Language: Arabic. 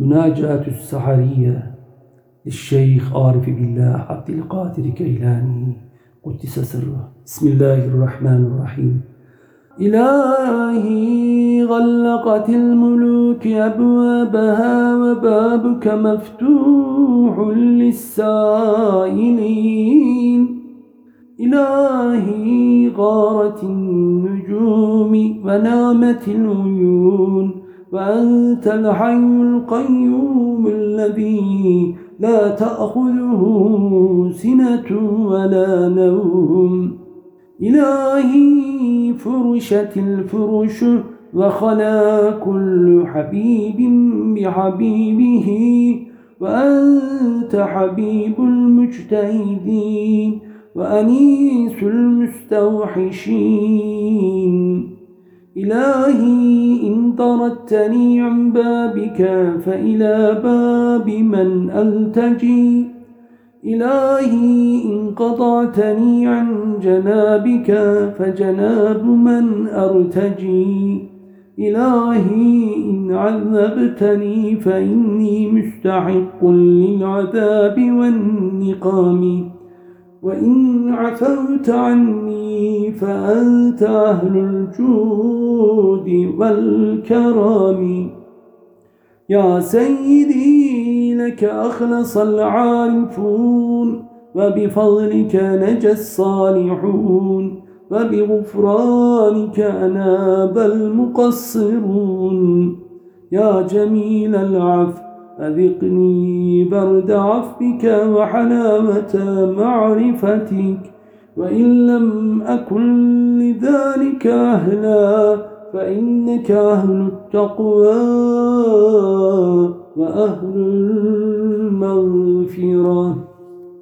مناجاة السحرية للشيخ عارف بالله عبد القادر كيلاني قدس سره. بسم الله الرحمن الرحيم. إلهي غلقت الملوك أبوابها وبابك مفتوح للسائلين. إلهي غارت النجوم ونامت العيون وأنت الحي القيوم الذي لا تأخذه سنة ولا نوم. إلهي فرشت الفرش وخلا كل حبيب بحبيبه وأنت حبيب المجتهدين وأنيس المستوحشين. إن طردتني عن بابك فإلى باب من ألتجي. إلهي إن قطعتني عن جنابك فجناب من أرتجي. إلهي إن عذبتني فإني مستحق للعذاب والنقام. وإن عفوت عني فأنت أهل الجود. والكرام. يا سيدي لك أخلص العارفون وبفضلك نجى الصالحون وبغفرانك أناب المقصرون. يا جميل العفو أذقني برد عفوك وحلاوة معرفتك وإن لم أكن لذلك أهلا فإنك أهل التقوى وأهل المغفرة.